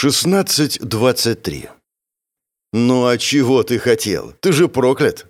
16.23 «Ну а чего ты хотел? Ты же проклят!»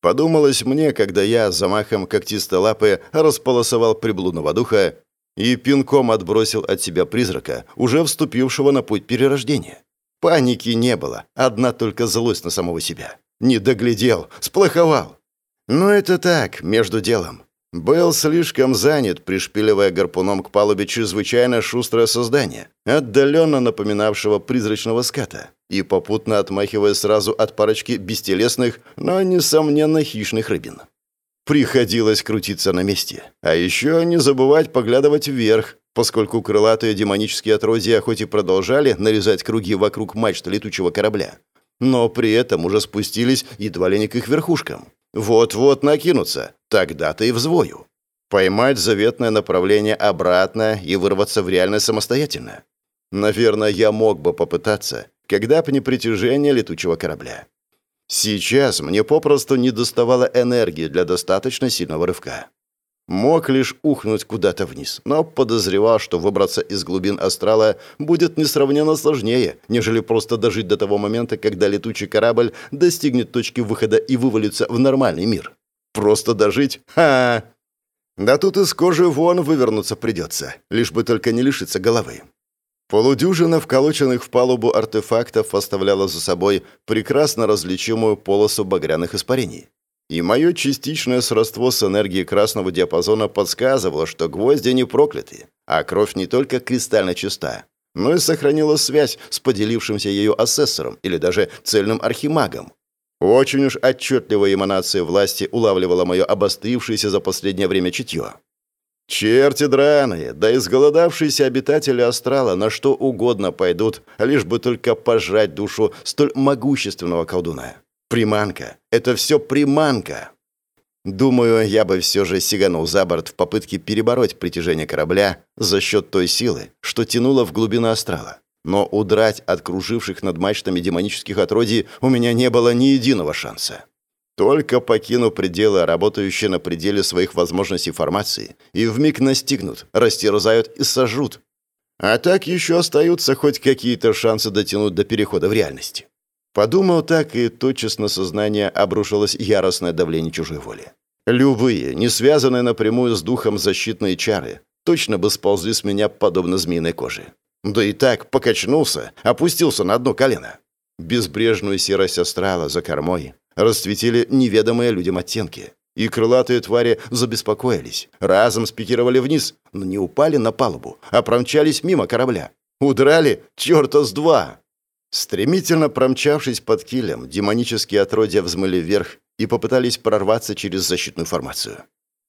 Подумалось мне, когда я замахом когтистой лапы располосовал приблудного духа и пинком отбросил от себя призрака, уже вступившего на путь перерождения. Паники не было, одна только злость на самого себя. Не доглядел, сплоховал. Но это так, между делом. Был слишком занят, пришпиливая гарпуном к палубе чрезвычайно шустрое создание, отдаленно напоминавшего призрачного ската, и попутно отмахивая сразу от парочки бестелесных, но, несомненно, хищных рыбин. Приходилось крутиться на месте. А еще не забывать поглядывать вверх, поскольку крылатые демонические отродья хоть и продолжали нарезать круги вокруг мачты летучего корабля, но при этом уже спустились едва ли не к их верхушкам. Вот-вот накинуться, тогда-то и взвою. Поймать заветное направление обратно и вырваться в реальность самостоятельно. Наверное, я мог бы попытаться, когда б не притяжение летучего корабля. Сейчас мне попросту не доставало энергии для достаточно сильного рывка. Мог лишь ухнуть куда-то вниз, но подозревал, что выбраться из глубин астрала будет несравненно сложнее, нежели просто дожить до того момента, когда летучий корабль достигнет точки выхода и вывалится в нормальный мир. Просто дожить? Ха! Да тут из кожи вон вывернуться придется, лишь бы только не лишиться головы. Полудюжина вколоченных в палубу артефактов оставляла за собой прекрасно различимую полосу багряных испарений. И мое частичное сродство с энергией красного диапазона подсказывало, что гвозди не прокляты, а кровь не только кристально чиста, но и сохранила связь с поделившимся ее асессором или даже цельным архимагом. Очень уж отчетливая эманация власти улавливала мое обострившееся за последнее время чутье. Черти драные, да изголодавшиеся обитатели астрала на что угодно пойдут, лишь бы только пожрать душу столь могущественного колдуна. Приманка. Это все приманка. Думаю, я бы все же сиганул за борт в попытке перебороть притяжение корабля за счет той силы, что тянуло в глубину астрала. Но удрать от круживших над мачтами демонических отродий у меня не было ни единого шанса. Только покину пределы, работающие на пределе своих возможностей формации, и вмиг настигнут, растерзают и сожрут. А так еще остаются хоть какие-то шансы дотянуть до перехода в реальность. Подумал так, и тотчас на сознание обрушилось яростное давление чужой воли. Любые, не связанные напрямую с духом защитные чары, точно бы сползли с меня подобно змеиной коже. Да и так покачнулся, опустился на одно колено. Безбрежную серость астрала за кормой расцветили неведомые людям оттенки. И крылатые твари забеспокоились, разом спикировали вниз, но не упали на палубу, а промчались мимо корабля. Удрали черта с два. Стремительно промчавшись под килем, демонические отродья взмыли вверх и попытались прорваться через защитную формацию.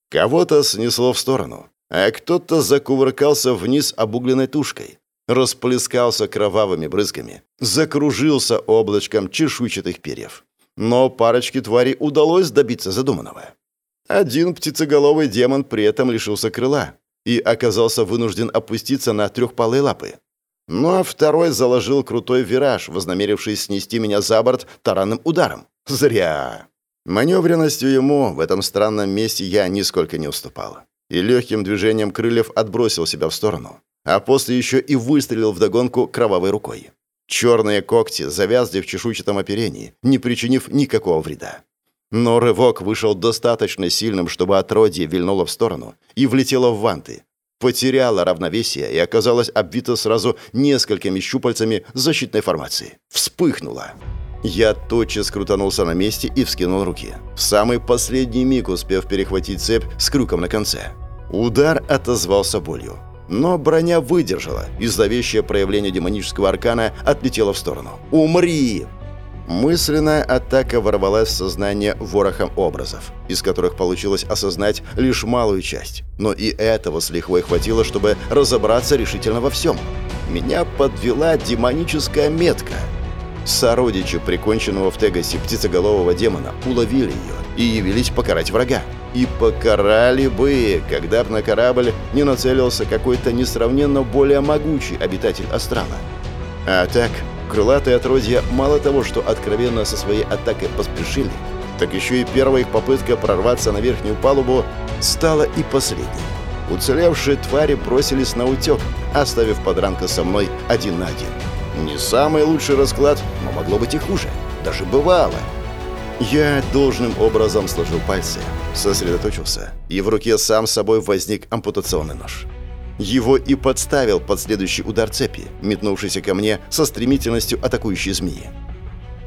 Кого-то снесло в сторону, а кто-то закувыркался вниз обугленной тушкой, расплескался кровавыми брызгами, закружился облачком чешуйчатых перьев. Но парочке тварей удалось добиться задуманного. Один птицеголовый демон при этом лишился крыла и оказался вынужден опуститься на трехпалые лапы. Ну а второй заложил крутой вираж, вознамерившись снести меня за борт таранным ударом. Зря. Маневренностью ему в этом странном месте я нисколько не уступал. И легким движением крыльев отбросил себя в сторону. А после еще и выстрелил вдогонку кровавой рукой. Черные когти завязли в чешуйчатом оперении, не причинив никакого вреда. Но рывок вышел достаточно сильным, чтобы отродье вильнуло в сторону и влетело в ванты, потеряла равновесие и оказалась обвита сразу несколькими щупальцами защитной формации. Вспыхнула. Я тотчас крутанулся на месте и вскинул руки. В самый последний миг успев перехватить цепь с крюком на конце. Удар отозвался болью. Но броня выдержала, и зловещее проявление демонического аркана отлетело в сторону. «Умри!» Мысленная атака ворвалась в сознание ворохом образов, из которых получилось осознать лишь малую часть. Но и этого с лихвой хватило, чтобы разобраться решительно во всем. Меня подвела демоническая метка. Сородичи приконченного в Тегасе птицеголового демона уловили ее и явились покарать врага. И покарали бы, когда бы на корабль не нацелился какой-то несравненно более могучий обитатель астрала. А так, Крылатые отродья мало того, что откровенно со своей атакой поспешили, так еще и первая их попытка прорваться на верхнюю палубу стала и последней. Уцелевшие твари бросились на утек, оставив подранка со мной один на один. Не самый лучший расклад, но могло быть и хуже. Даже бывало. Я должным образом сложил пальцы, сосредоточился, и в руке сам собой возник ампутационный нож. Его и подставил под следующий удар цепи, метнувшийся ко мне со стремительностью атакующей змеи.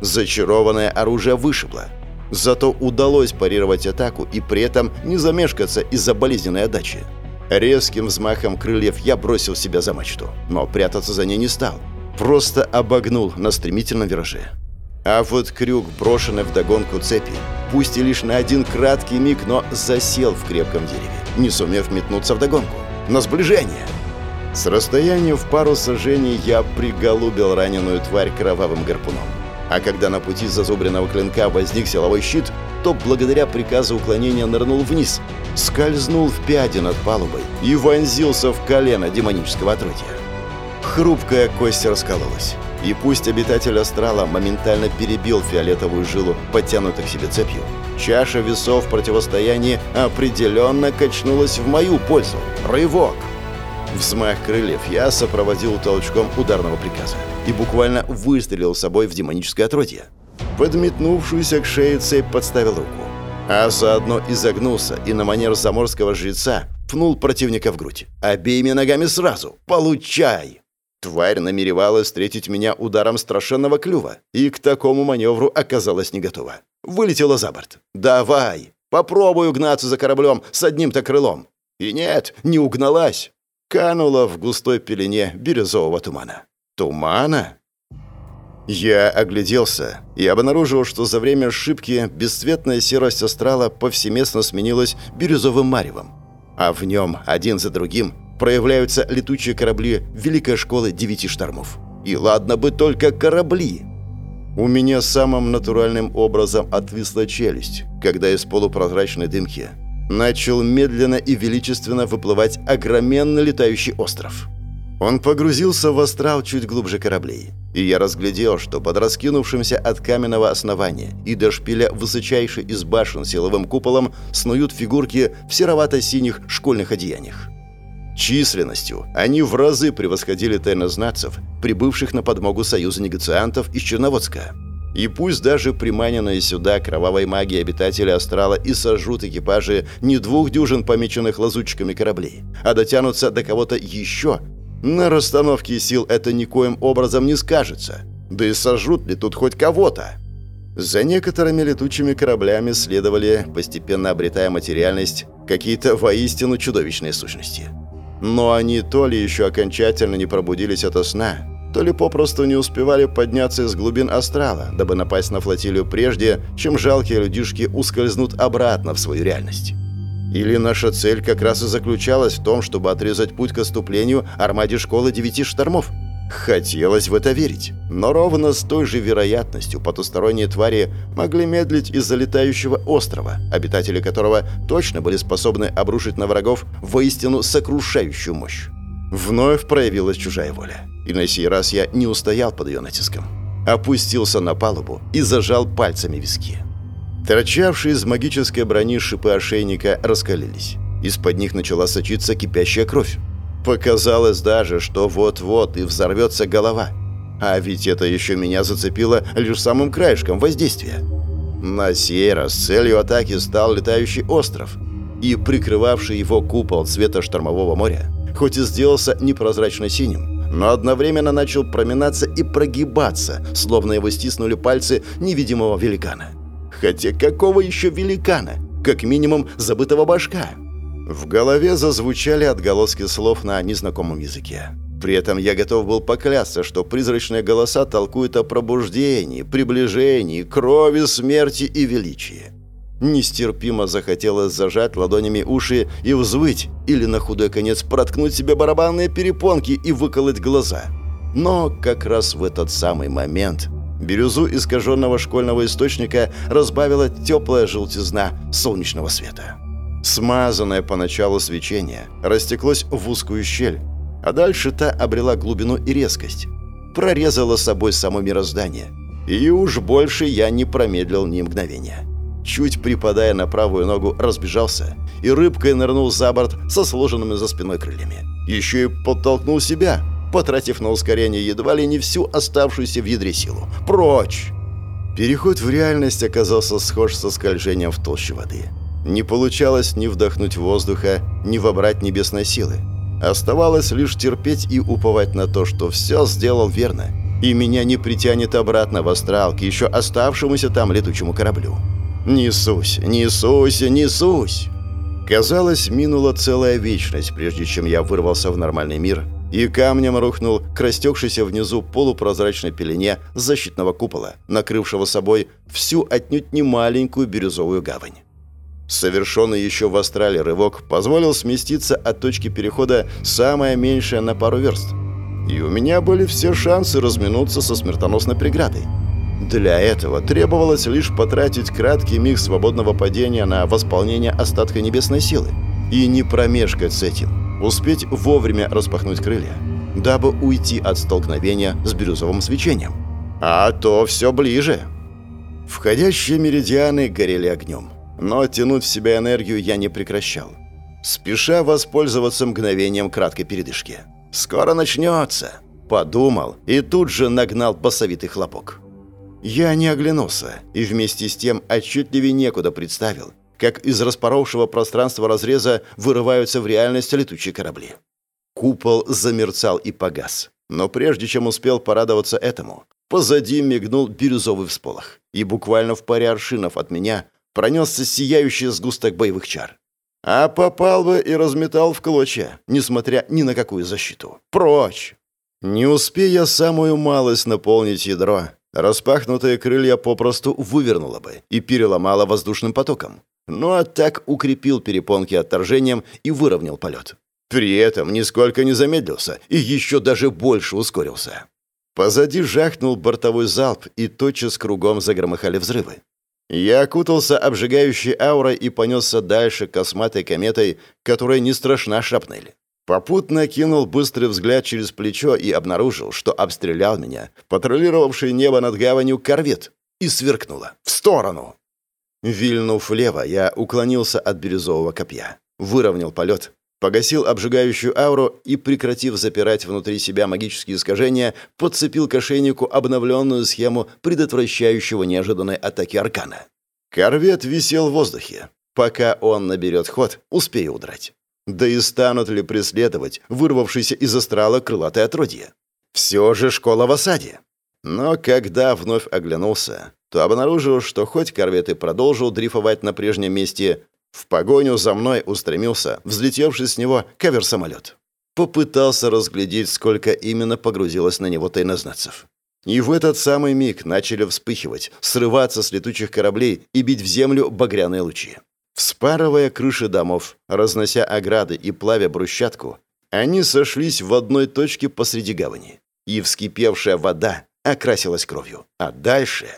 Зачарованное оружие вышибло. Зато удалось парировать атаку и при этом не замешкаться из-за болезненной отдачи. Резким взмахом крыльев я бросил себя за мачту, но прятаться за ней не стал. Просто обогнул на стремительном вираже. А вот крюк, брошенный в догонку цепи, пусть и лишь на один краткий миг, но засел в крепком дереве, не сумев метнуться в догонку. На сближение! С расстояния в пару сажений я приголубил раненую тварь кровавым гарпуном. А когда на пути зазубренного клинка возник силовой щит, то благодаря приказу уклонения нырнул вниз, скользнул в пяди над палубой и вонзился в колено демонического отродья. Хрупкая кость раскололась. И пусть обитатель астрала моментально перебил фиолетовую жилу, подтянутой к себе цепью, чаша весов в противостоянии определенно качнулась в мою пользу. Рывок! Взмах крыльев я сопроводил толчком ударного приказа и буквально выстрелил собой в демоническое отродье. Подметнувшуюся к шее цепь подставил руку, а заодно изогнулся и на манер заморского жреца пнул противника в грудь. Обеими ногами сразу. «Получай!» Тварь намеревалась встретить меня ударом страшенного клюва, и к такому маневру оказалась не готова. Вылетела за борт. «Давай! Попробуй угнаться за кораблем с одним-то крылом!» И нет, не угналась. Канула в густой пелене бирюзового тумана. Тумана? Я огляделся и обнаружил, что за время ошибки бесцветная серость астрала повсеместно сменилась бирюзовым маревом, а в нем один за другим проявляются летучие корабли Великой школы девяти штормов. И ладно бы только корабли. У меня самым натуральным образом отвисла челюсть, когда из полупрозрачной дымки начал медленно и величественно выплывать огроменный летающий остров. Он погрузился в астрал чуть глубже кораблей, и я разглядел, что под раскинувшимся от каменного основания и до шпиля высочайшей из башен силовым куполом снуют фигурки в серовато-синих школьных одеяниях. Численностью они в разы превосходили тайнознацев, прибывших на подмогу союза негациантов из Черноводска. И пусть даже приманенные сюда кровавой магией обитатели Астрала и сожрут экипажи не двух дюжин помеченных лазутчиками кораблей, а дотянутся до кого-то еще, на расстановке сил это никоим образом не скажется. Да и сожрут ли тут хоть кого-то? За некоторыми летучими кораблями следовали, постепенно обретая материальность, какие-то воистину чудовищные сущности – но они то ли еще окончательно не пробудились ото сна, то ли попросту не успевали подняться из глубин астрала, дабы напасть на флотилию прежде, чем жалкие людишки ускользнут обратно в свою реальность. Или наша цель как раз и заключалась в том, чтобы отрезать путь к отступлению армаде школы девяти штормов – Хотелось в это верить, но ровно с той же вероятностью потусторонние твари могли медлить из-за летающего острова, обитатели которого точно были способны обрушить на врагов воистину сокрушающую мощь. Вновь проявилась чужая воля, и на сей раз я не устоял под ее натиском. Опустился на палубу и зажал пальцами виски. Торчавшие из магической брони шипы ошейника раскалились. Из-под них начала сочиться кипящая кровь. Показалось даже, что вот-вот и взорвется голова. А ведь это еще меня зацепило лишь самым краешком воздействия. На сей раз целью атаки стал летающий остров и прикрывавший его купол цвета штормового моря, хоть и сделался непрозрачно синим, но одновременно начал проминаться и прогибаться, словно его стиснули пальцы невидимого великана. Хотя какого еще великана? Как минимум забытого башка. В голове зазвучали отголоски слов на незнакомом языке. При этом я готов был поклясться, что призрачные голоса толкуют о пробуждении, приближении, крови, смерти и величии. Нестерпимо захотелось зажать ладонями уши и взвыть, или на худой конец проткнуть себе барабанные перепонки и выколоть глаза. Но как раз в этот самый момент бирюзу искаженного школьного источника разбавила теплая желтизна солнечного света. Смазанное поначалу свечение растеклось в узкую щель, а дальше та обрела глубину и резкость. Прорезала собой само мироздание. И уж больше я не промедлил ни мгновения. Чуть припадая на правую ногу, разбежался и рыбкой нырнул за борт со сложенными за спиной крыльями. Еще и подтолкнул себя, потратив на ускорение едва ли не всю оставшуюся в ядре силу. Прочь! Переход в реальность оказался схож со скольжением в толще воды. Не получалось ни вдохнуть воздуха, ни вобрать небесной силы. Оставалось лишь терпеть и уповать на то, что все сделал верно, и меня не притянет обратно в астрал к еще оставшемуся там летучему кораблю. Несусь, несусь, несусь! Казалось, минула целая вечность, прежде чем я вырвался в нормальный мир и камнем рухнул к растекшейся внизу полупрозрачной пелене защитного купола, накрывшего собой всю отнюдь не маленькую бирюзовую гавань. Совершенный еще в астрале рывок позволил сместиться от точки перехода самое меньшее на пару верст. И у меня были все шансы разминуться со смертоносной преградой. Для этого требовалось лишь потратить краткий миг свободного падения на восполнение остатка небесной силы и не промешкать с этим, успеть вовремя распахнуть крылья, дабы уйти от столкновения с бирюзовым свечением. А то все ближе. Входящие меридианы горели огнем, но тянуть в себя энергию я не прекращал, спеша воспользоваться мгновением краткой передышки. «Скоро начнется!» Подумал и тут же нагнал басовитый хлопок. Я не оглянулся и вместе с тем отчетливее некуда представил, как из распоровшего пространства разреза вырываются в реальность летучие корабли. Купол замерцал и погас. Но прежде чем успел порадоваться этому, позади мигнул бирюзовый всполох, и буквально в паре аршинов от меня пронесся сияющий сгусток боевых чар. А попал бы и разметал в клочья, несмотря ни на какую защиту. Прочь! Не успея самую малость наполнить ядро, Распахнутые крылья попросту вывернуло бы и переломало воздушным потоком. Ну а так укрепил перепонки отторжением и выровнял полет. При этом нисколько не замедлился и еще даже больше ускорился. Позади жахнул бортовой залп, и тотчас кругом загромыхали взрывы. Я окутался обжигающей аурой и понесся дальше косматой кометой, которой не страшна шрапнель. Попутно кинул быстрый взгляд через плечо и обнаружил, что обстрелял меня, патрулировавший небо над гаванью корвет, и сверкнуло. В сторону! Вильнув влево, я уклонился от бирюзового копья, выровнял полет, погасил обжигающую ауру и, прекратив запирать внутри себя магические искажения, подцепил к ошейнику обновленную схему предотвращающего неожиданной атаки аркана. Корвет висел в воздухе. Пока он наберет ход, успею удрать. Да и станут ли преследовать вырвавшийся из астрала крылатое отродье? Все же школа в осаде. Но когда вновь оглянулся, то обнаружил, что хоть корвет и продолжил дрейфовать на прежнем месте, в погоню за мной устремился, взлетевший с него кавер-самолет. Попытался разглядеть, сколько именно погрузилось на него тайнознацев. И в этот самый миг начали вспыхивать, срываться с летучих кораблей и бить в землю багряные лучи. Вспарывая крыши домов, разнося ограды и плавя брусчатку, они сошлись в одной точке посреди гавани. И вскипевшая вода окрасилась кровью. А дальше...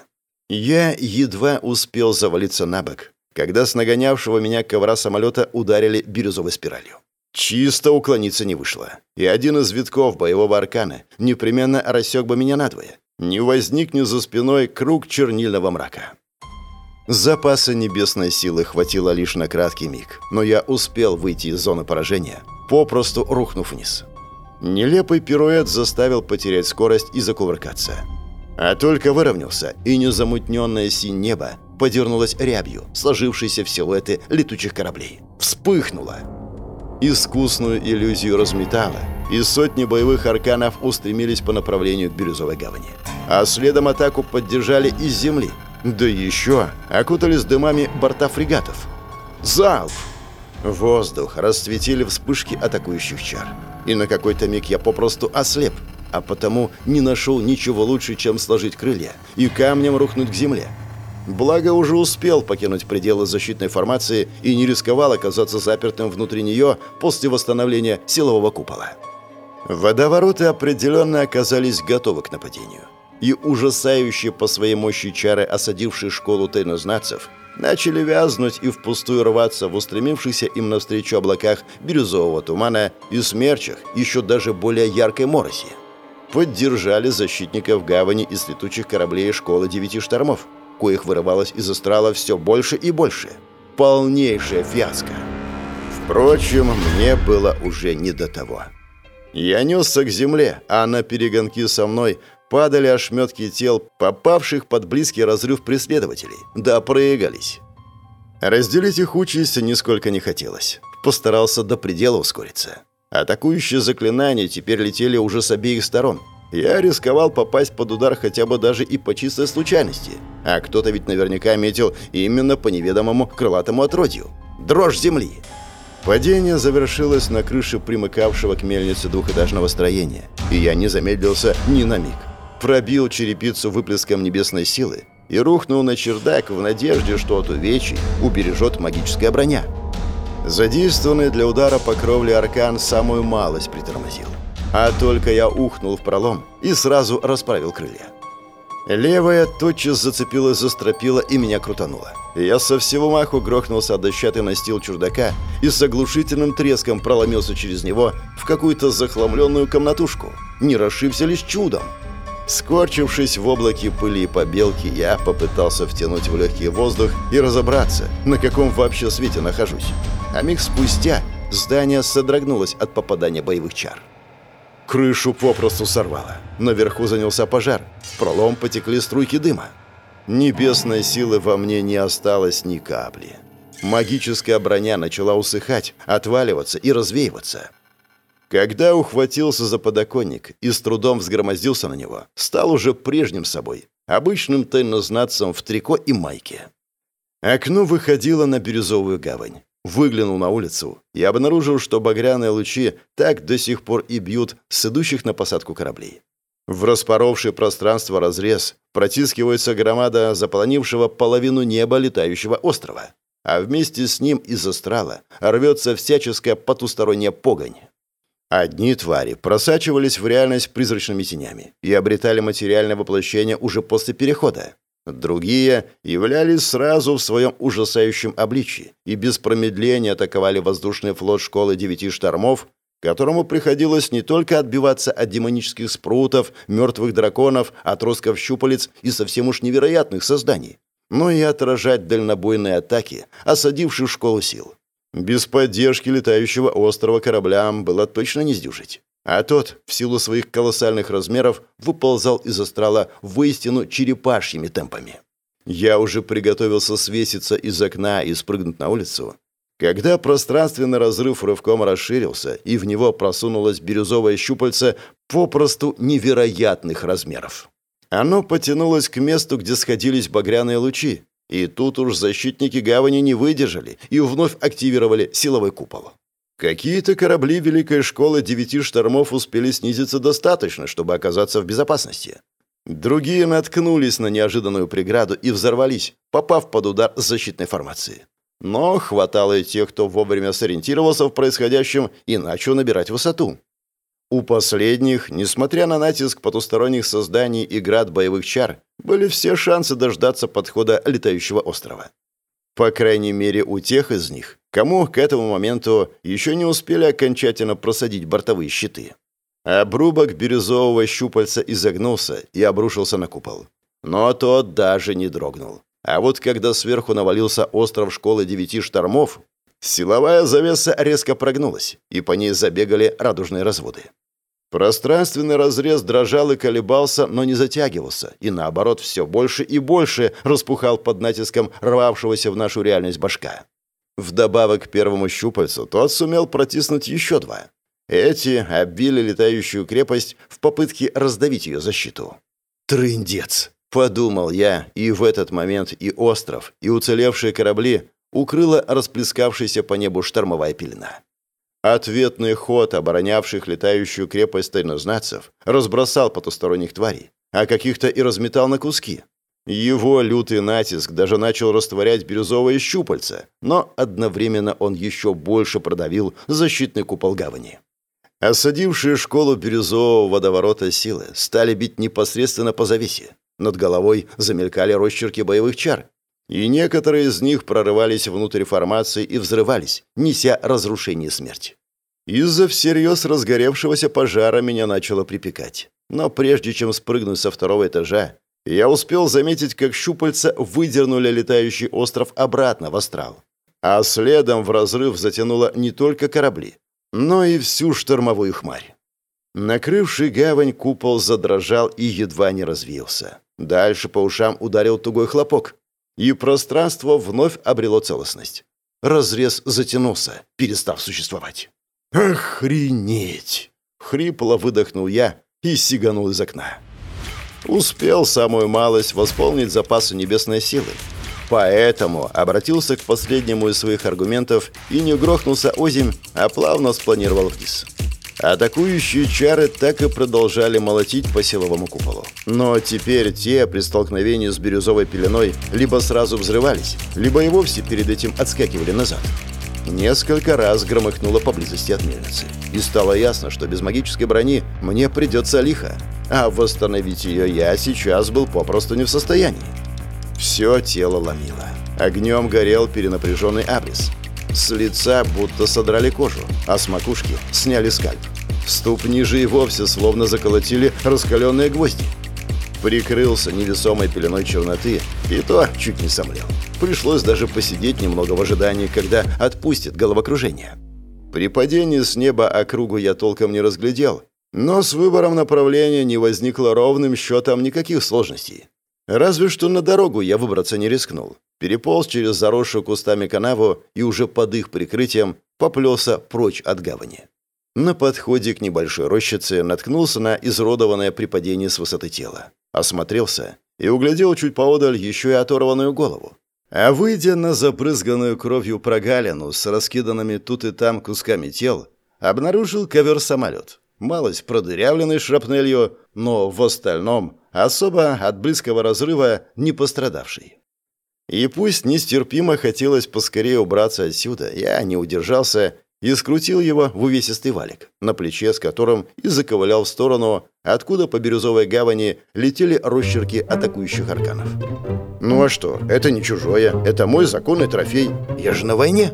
Я едва успел завалиться на бок, когда с нагонявшего меня ковра самолета ударили бирюзовой спиралью. Чисто уклониться не вышло. И один из витков боевого аркана непременно рассек бы меня надвое. Не возникнет за спиной круг чернильного мрака. Запаса небесной силы хватило лишь на краткий миг, но я успел выйти из зоны поражения, попросту рухнув вниз. Нелепый пируэт заставил потерять скорость и закувыркаться. А только выровнялся, и незамутненное синь небо подернулось рябью, сложившейся в силуэты летучих кораблей. Вспыхнуло. Искусную иллюзию разметало, и сотни боевых арканов устремились по направлению к Бирюзовой гавани. А следом атаку поддержали из земли – да еще окутались дымами борта фрегатов. Залп! Воздух расцветили вспышки атакующих чар. И на какой-то миг я попросту ослеп, а потому не нашел ничего лучше, чем сложить крылья и камнем рухнуть к земле. Благо уже успел покинуть пределы защитной формации и не рисковал оказаться запертым внутри нее после восстановления силового купола. Водовороты определенно оказались готовы к нападению и ужасающие по своей мощи чары, осадившие школу тайнознацев, начали вязнуть и впустую рваться в устремившихся им навстречу облаках бирюзового тумана и смерчах еще даже более яркой мороси. Поддержали защитников гавани из летучих кораблей школы девяти штормов, коих вырывалось из астрала все больше и больше. Полнейшая фиаско. Впрочем, мне было уже не до того. Я несся к земле, а на перегонки со мной падали ошметки тел, попавших под близкий разрыв преследователей. Да проигались. Разделить их участь нисколько не хотелось. Постарался до предела ускориться. Атакующие заклинания теперь летели уже с обеих сторон. Я рисковал попасть под удар хотя бы даже и по чистой случайности. А кто-то ведь наверняка метил именно по неведомому крылатому отродью. Дрожь земли. Падение завершилось на крыше примыкавшего к мельнице двухэтажного строения, и я не замедлился ни на миг. Пробил черепицу выплеском небесной силы и рухнул на чердак в надежде, что от увечий убережет магическая броня. Задействованный для удара по кровле аркан самую малость притормозил. А только я ухнул в пролом и сразу расправил крылья. Левая тотчас зацепилась за стропила и меня крутанула. Я со всего маху грохнулся от дощатый настил чурдака и с оглушительным треском проломился через него в какую-то захламленную комнатушку. Не расшибся лишь чудом. Скорчившись в облаке пыли и побелки, я попытался втянуть в легкий воздух и разобраться, на каком вообще свете нахожусь. А миг спустя здание содрогнулось от попадания боевых чар. Крышу попросту сорвало. Наверху занялся пожар. В пролом потекли струйки дыма. Небесной силы во мне не осталось ни капли. Магическая броня начала усыхать, отваливаться и развеиваться. Когда ухватился за подоконник и с трудом взгромоздился на него, стал уже прежним собой, обычным тайнознатцем в трико и майке. Окно выходило на бирюзовую гавань. Выглянул на улицу и обнаружил, что багряные лучи так до сих пор и бьют с идущих на посадку кораблей. В распоровший пространство разрез протискивается громада заполонившего половину неба летающего острова, а вместе с ним из астрала рвется всяческая потусторонняя погонь. Одни твари просачивались в реальность призрачными тенями и обретали материальное воплощение уже после перехода. Другие являлись сразу в своем ужасающем обличии и без промедления атаковали воздушный флот школы девяти штормов, которому приходилось не только отбиваться от демонических спрутов, мертвых драконов, отростков щупалец и совсем уж невероятных созданий, но и отражать дальнобойные атаки, осадивших школу сил. Без поддержки летающего острова кораблям было точно не сдюжить. А тот, в силу своих колоссальных размеров, выползал из астрала воистину черепашьими темпами. Я уже приготовился свеситься из окна и спрыгнуть на улицу, когда пространственный разрыв рывком расширился, и в него просунулось бирюзовое щупальце попросту невероятных размеров. Оно потянулось к месту, где сходились багряные лучи, и тут уж защитники гавани не выдержали и вновь активировали силовой купол. Какие-то корабли Великой школы девяти штормов успели снизиться достаточно, чтобы оказаться в безопасности. Другие наткнулись на неожиданную преграду и взорвались, попав под удар защитной формации. Но хватало и тех, кто вовремя сориентировался в происходящем и начал набирать высоту. У последних, несмотря на натиск потусторонних созданий и град боевых чар, были все шансы дождаться подхода летающего острова. По крайней мере, у тех из них, кому к этому моменту еще не успели окончательно просадить бортовые щиты. Обрубок бирюзового щупальца изогнулся и обрушился на купол. Но тот даже не дрогнул. А вот когда сверху навалился остров школы девяти штормов, Силовая завеса резко прогнулась, и по ней забегали радужные разводы. Пространственный разрез дрожал и колебался, но не затягивался, и наоборот все больше и больше распухал под натиском рвавшегося в нашу реальность башка. Вдобавок к первому щупальцу тот сумел протиснуть еще два. Эти оббили летающую крепость в попытке раздавить ее защиту. «Трындец!» — подумал я, и в этот момент и остров, и уцелевшие корабли укрыла расплескавшаяся по небу штормовая пелена. Ответный ход оборонявших летающую крепость тайнознацев разбросал потусторонних тварей, а каких-то и разметал на куски. Его лютый натиск даже начал растворять бирюзовые щупальца, но одновременно он еще больше продавил защитный купол гавани. Осадившие школу бирюзового водоворота силы стали бить непосредственно по завесе. Над головой замелькали росчерки боевых чар, и некоторые из них прорывались внутрь формации и взрывались, неся разрушение и смерть. Из-за всерьез разгоревшегося пожара меня начало припекать. Но прежде чем спрыгнуть со второго этажа, я успел заметить, как щупальца выдернули летающий остров обратно в астрал. А следом в разрыв затянуло не только корабли, но и всю штормовую хмарь. Накрывший гавань купол задрожал и едва не развился. Дальше по ушам ударил тугой хлопок, и пространство вновь обрело целостность. Разрез затянулся, перестав существовать. «Охренеть!» — хрипло выдохнул я и сиганул из окна. Успел самую малость восполнить запасы небесной силы. Поэтому обратился к последнему из своих аргументов и не грохнулся озимь, а плавно спланировал вниз. Атакующие чары так и продолжали молотить по силовому куполу. Но теперь те при столкновении с бирюзовой пеленой либо сразу взрывались, либо и вовсе перед этим отскакивали назад. Несколько раз громыхнуло поблизости от мельницы. И стало ясно, что без магической брони мне придется лихо. А восстановить ее я сейчас был попросту не в состоянии. Все тело ломило. Огнем горел перенапряженный абрис. С лица будто содрали кожу, а с макушки сняли скальп. Ступни же и вовсе словно заколотили раскаленные гвозди. Прикрылся невесомой пеленой черноты, и то чуть не сомлел. Пришлось даже посидеть немного в ожидании, когда отпустит головокружение. При падении с неба округу я толком не разглядел, но с выбором направления не возникло ровным счетом никаких сложностей. Разве что на дорогу я выбраться не рискнул. Переполз через заросшую кустами канаву и уже под их прикрытием поплелся прочь от гавани. На подходе к небольшой рощице наткнулся на изродованное при падении с высоты тела. Осмотрелся и углядел чуть поодаль еще и оторванную голову. А выйдя на запрызганную кровью прогалину с раскиданными тут и там кусками тел, обнаружил ковер-самолет. Малость продырявленный шрапнелью, но в остальном особо от близкого разрыва не пострадавший. И пусть нестерпимо хотелось поскорее убраться отсюда, я не удержался и скрутил его в увесистый валик, на плече с которым и заковылял в сторону, откуда по бирюзовой гавани летели росчерки атакующих арканов. «Ну а что? Это не чужое. Это мой законный трофей. Я же на войне».